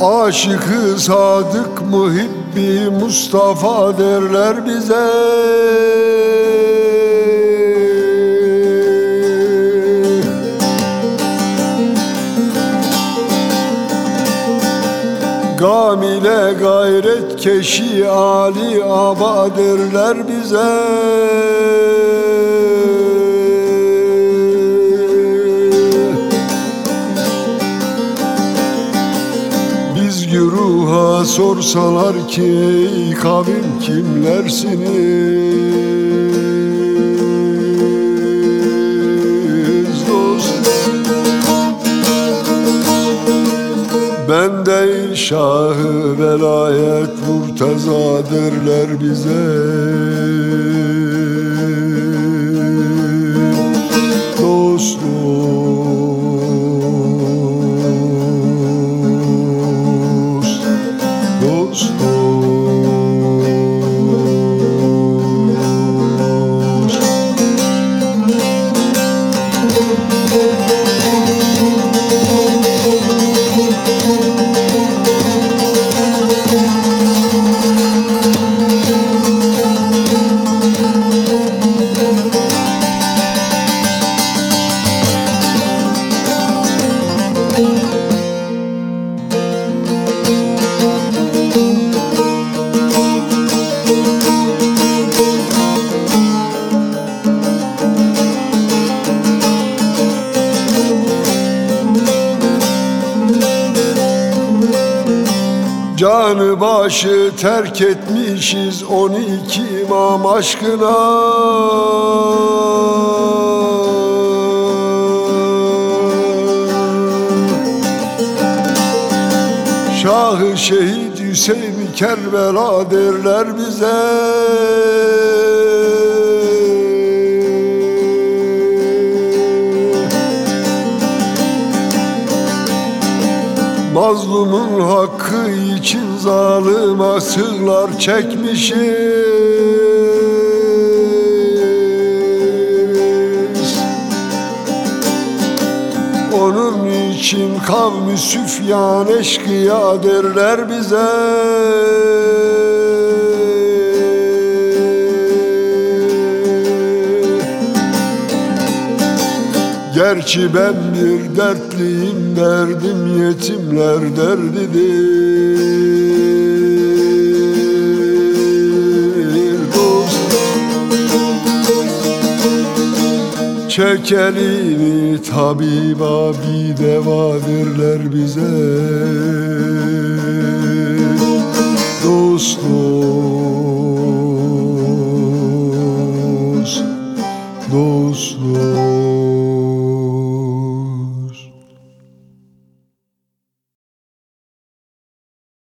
Aşıkı sadık muhibbi Mustafa derler bize. Gamile gayret keşi Ali Aba derler bize sorsalar ki ey kavim kimlersiniz? Dost Ben değil şahı velayet murteza derler bize Canı başı terk etmişiz on iki imam aşkına. Şahı şehit Hüseyin Kerbela derler bize Mazlumun hakkı için zalim asırlar çekmişiz. Onun için kavmi süfyan eşkıya derler bize Gerçi ben bir dertliyim derdim yetimler derdidir. Dost Çek elini tabiba bir deva derler bize. Dost dost